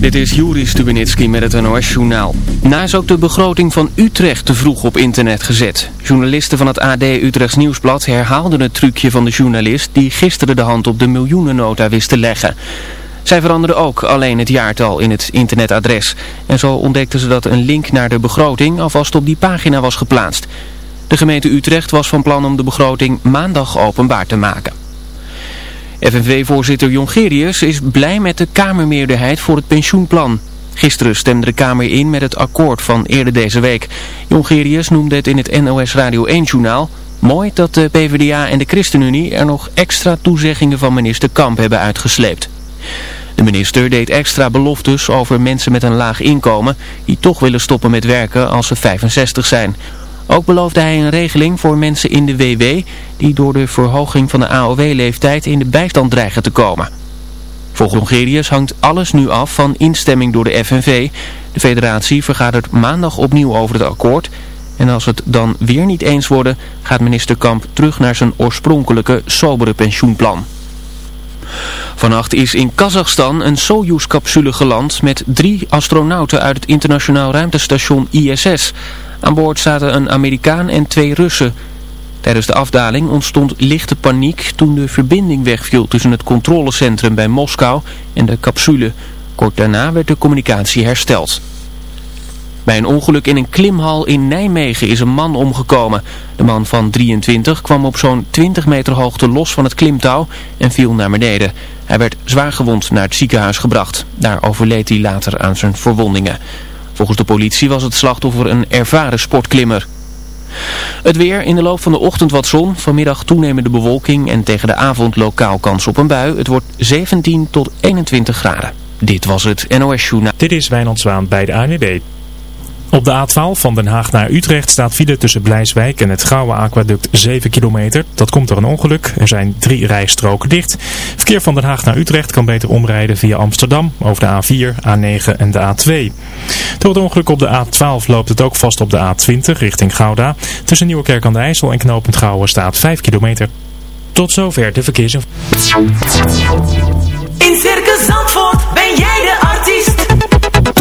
Dit is Juri Stubenitski met het NOS-journaal. Na is ook de begroting van Utrecht te vroeg op internet gezet. Journalisten van het AD Utrechts Nieuwsblad herhaalden het trucje van de journalist... die gisteren de hand op de miljoenennota wist te leggen. Zij veranderden ook alleen het jaartal in het internetadres. En zo ontdekten ze dat een link naar de begroting alvast op die pagina was geplaatst. De gemeente Utrecht was van plan om de begroting maandag openbaar te maken. FNV-voorzitter Jongerius is blij met de Kamermeerderheid voor het pensioenplan. Gisteren stemde de Kamer in met het akkoord van eerder deze week. Jongerius noemde het in het NOS Radio 1-journaal... mooi dat de PvdA en de ChristenUnie er nog extra toezeggingen van minister Kamp hebben uitgesleept. De minister deed extra beloftes over mensen met een laag inkomen... die toch willen stoppen met werken als ze 65 zijn... Ook beloofde hij een regeling voor mensen in de WW die door de verhoging van de AOW-leeftijd in de bijstand dreigen te komen. Volgens Hongerius hangt alles nu af van instemming door de FNV. De federatie vergadert maandag opnieuw over het akkoord. En als het dan weer niet eens worden, gaat minister Kamp terug naar zijn oorspronkelijke sobere pensioenplan. Vannacht is in Kazachstan een Soyuz-capsule geland met drie astronauten uit het internationaal ruimtestation ISS. Aan boord zaten een Amerikaan en twee Russen. Tijdens de afdaling ontstond lichte paniek toen de verbinding wegviel tussen het controlecentrum bij Moskou en de capsule. Kort daarna werd de communicatie hersteld. Bij een ongeluk in een klimhal in Nijmegen is een man omgekomen. De man van 23 kwam op zo'n 20 meter hoogte los van het klimtouw en viel naar beneden. Hij werd zwaargewond naar het ziekenhuis gebracht. Daar overleed hij later aan zijn verwondingen. Volgens de politie was het slachtoffer een ervaren sportklimmer. Het weer in de loop van de ochtend wat zon, vanmiddag toenemende bewolking en tegen de avond lokaal kans op een bui. Het wordt 17 tot 21 graden. Dit was het NOS Journaal. Dit is Wijnand Zwaan bij de ANWB. Op de A12 van Den Haag naar Utrecht staat file tussen Blijswijk en het Gouwe Aquaduct 7 kilometer. Dat komt door een ongeluk. Er zijn drie rijstroken dicht. Verkeer van Den Haag naar Utrecht kan beter omrijden via Amsterdam over de A4, A9 en de A2. Door het ongeluk op de A12 loopt het ook vast op de A20 richting Gouda. Tussen Nieuwekerk aan de IJssel en knooppunt Gouwe staat 5 kilometer. Tot zover de verkeersinformatie. In Circus Zandvoort ben jij de artiest.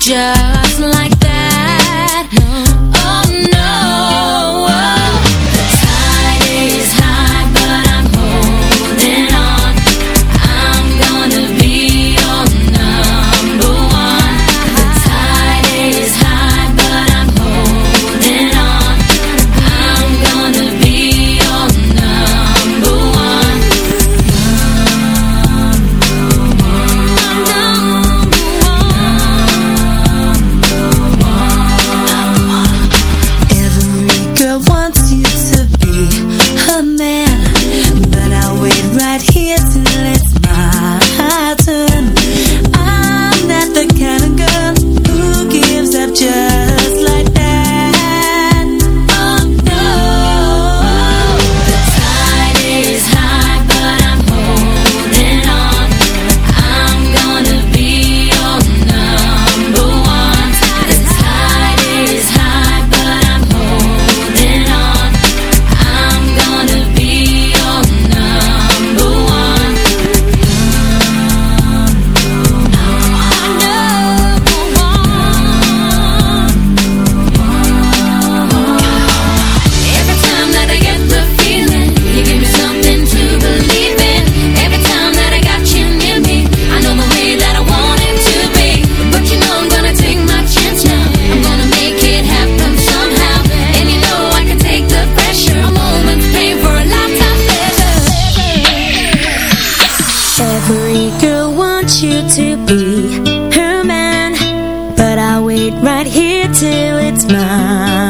just like that. till it's mine.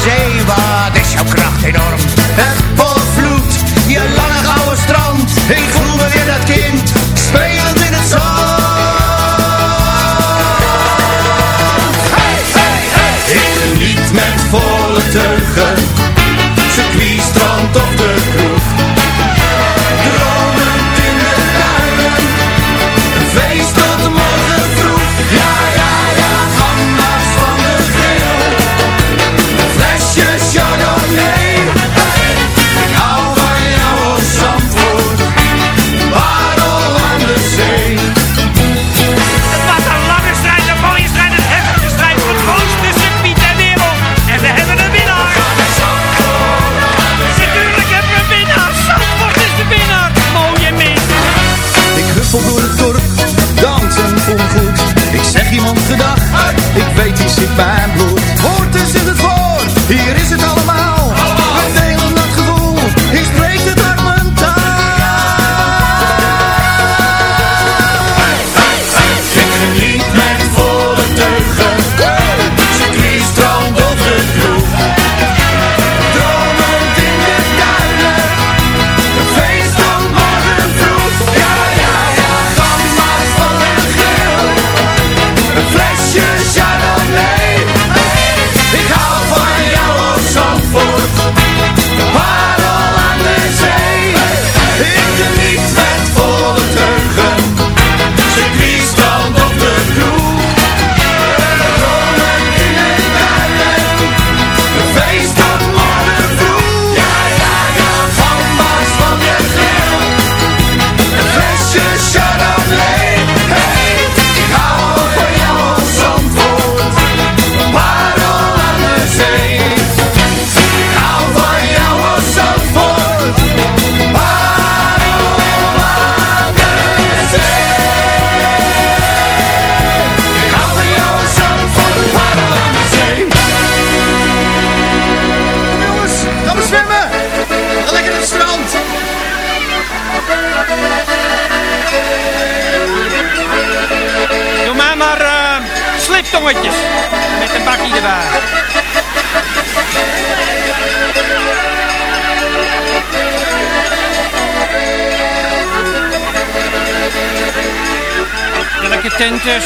J.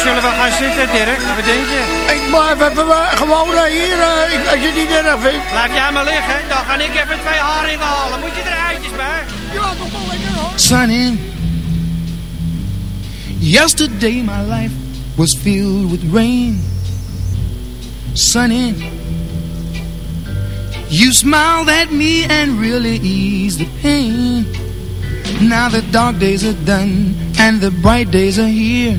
zullen we gaan zitten, Dirk? Wat denk je? Ik blijf even eh, gewoon eh, hier, ik- als je het niet erg vindt. Laat jij maar liggen, dan ga ik even twee haringen halen. Moet je er eitjes bij? Ja, toch wel lekker hoor. Sunny, yesterday my life was filled with rain. Sunny, you smiled at me and really eased the pain. Now the dark days are done and the bright days are here.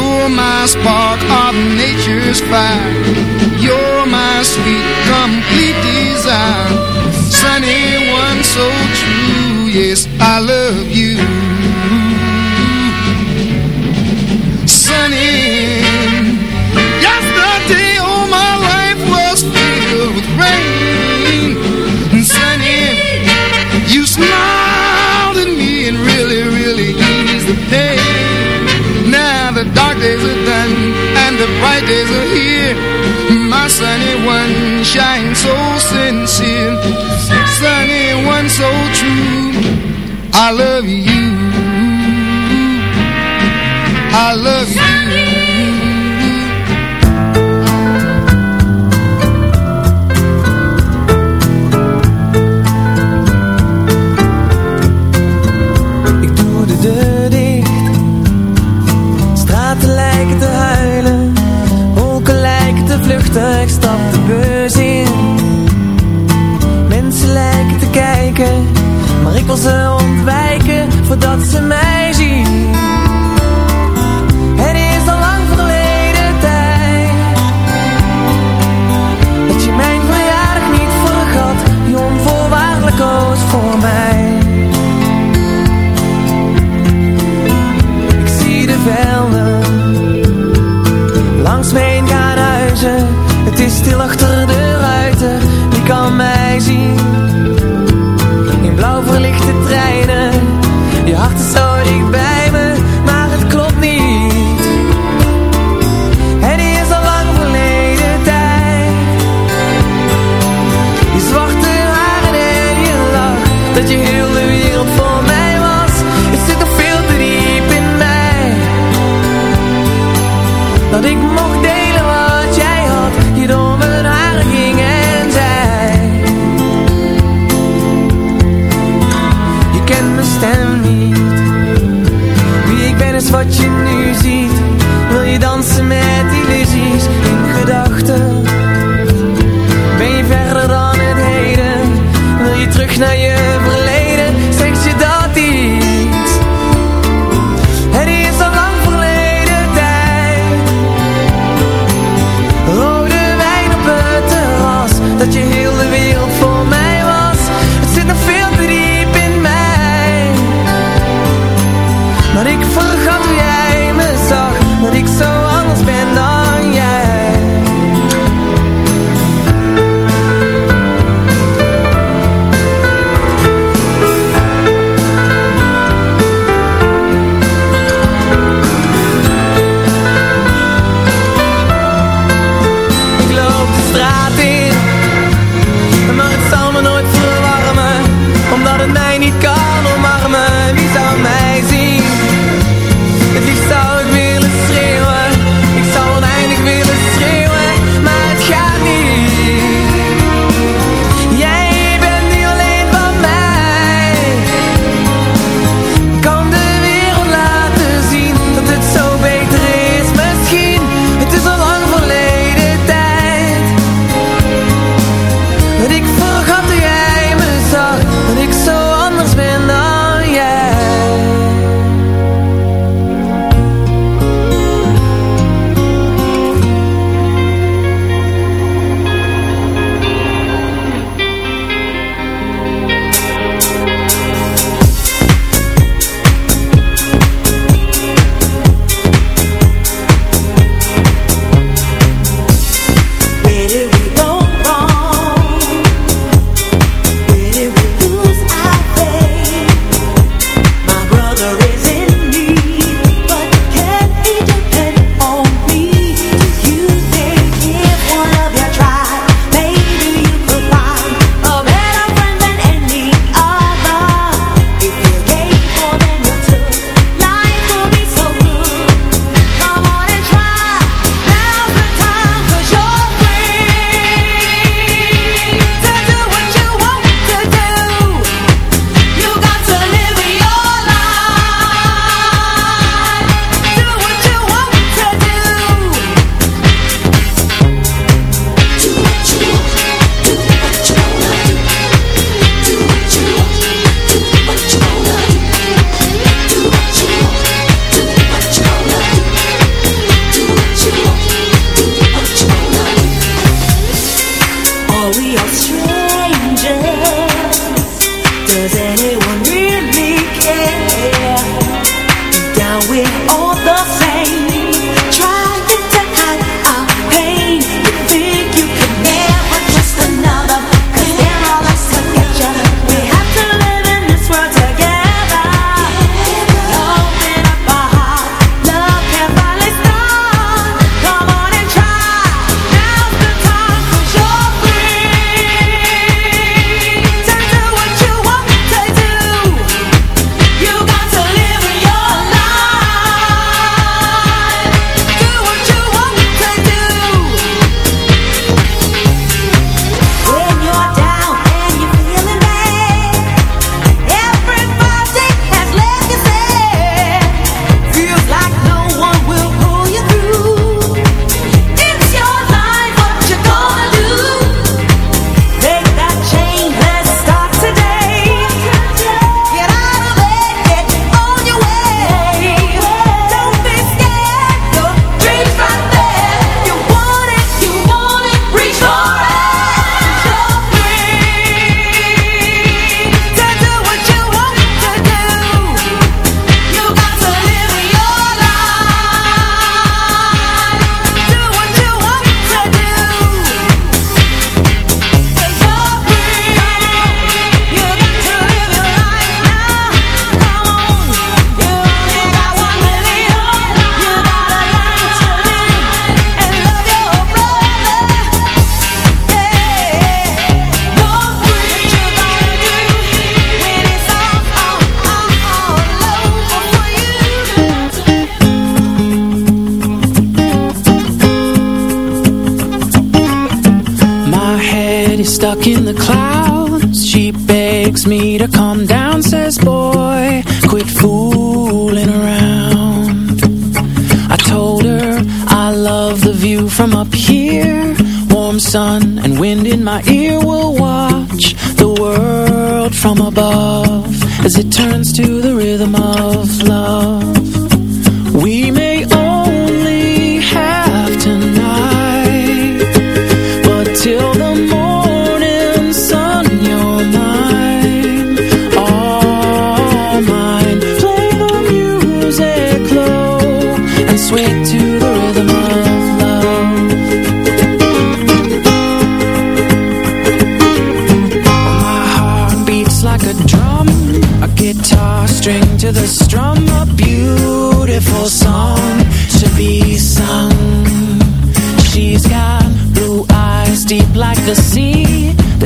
You're my spark of nature's fire. You're my sweet, complete desire. Sunny, one so true. Yes, I love you. Sunny, yesterday all my life was filled with rain. And Sunny, you smiled at me and really, really eased the pain. The dark days are done and the bright days are here. My sunny one shines so sincere. Sunny one so true. I love you. I love you. Maar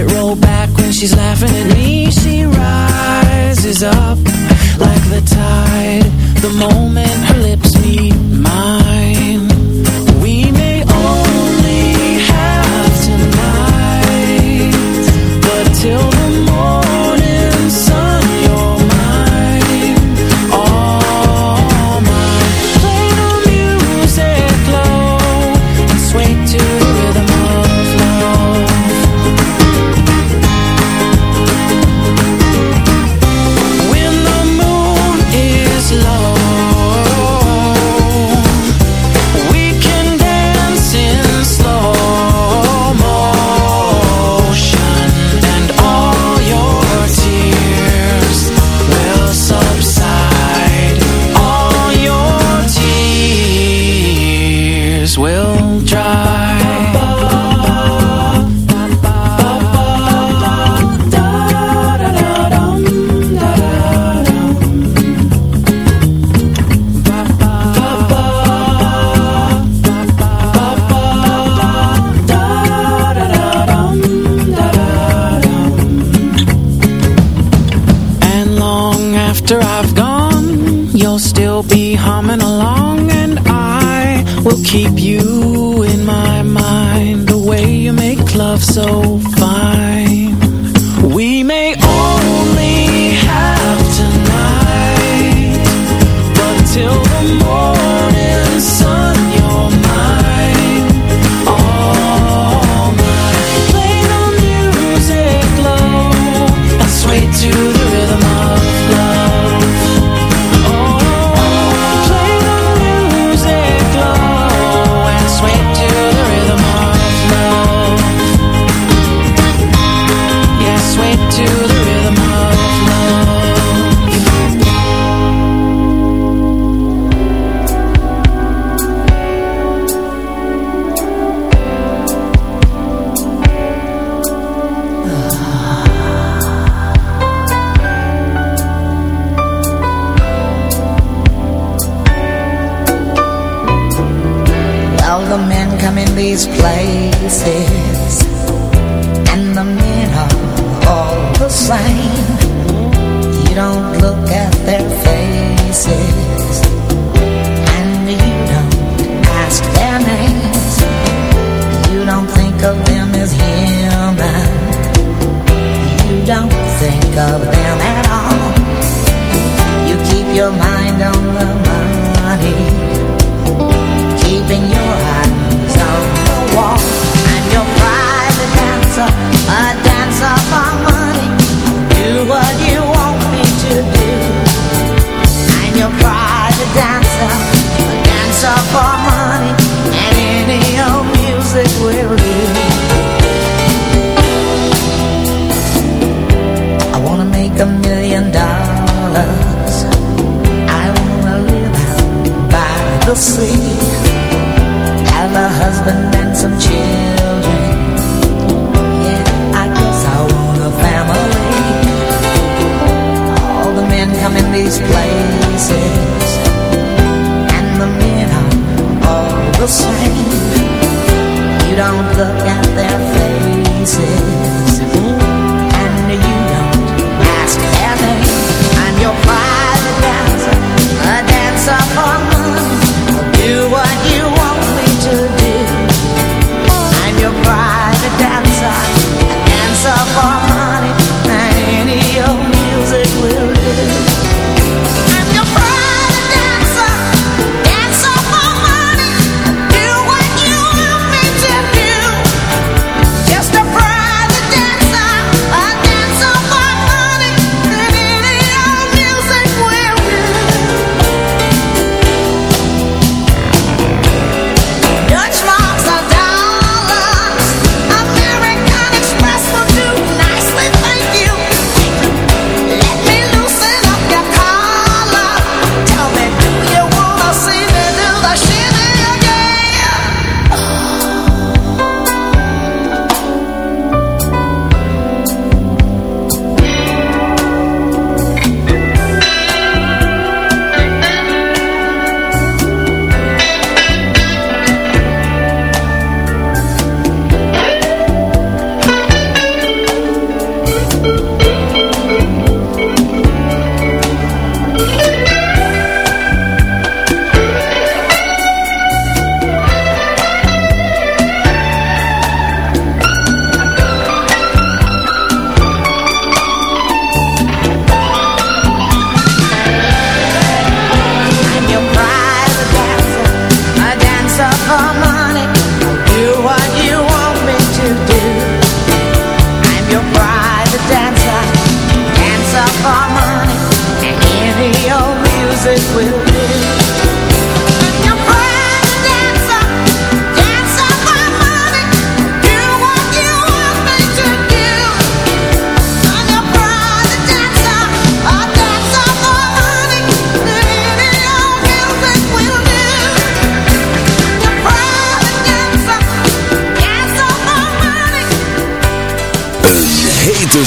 it roll back when she's laughing at me. She rises up like the tide. The moment her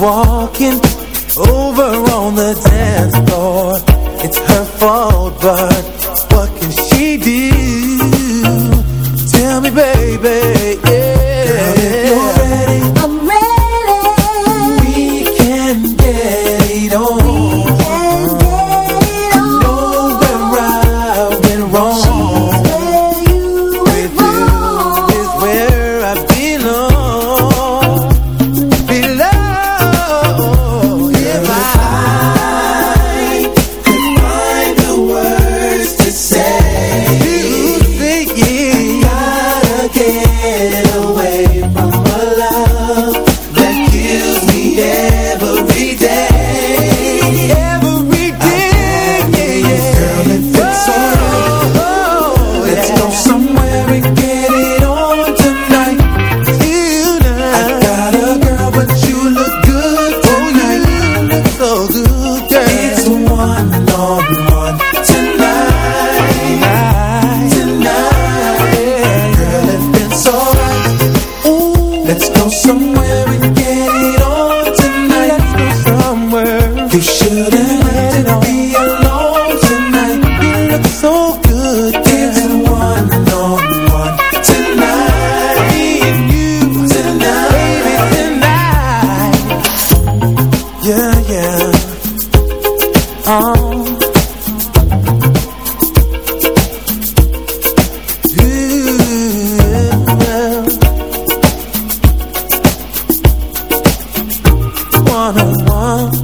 Walking over on the dance One on one,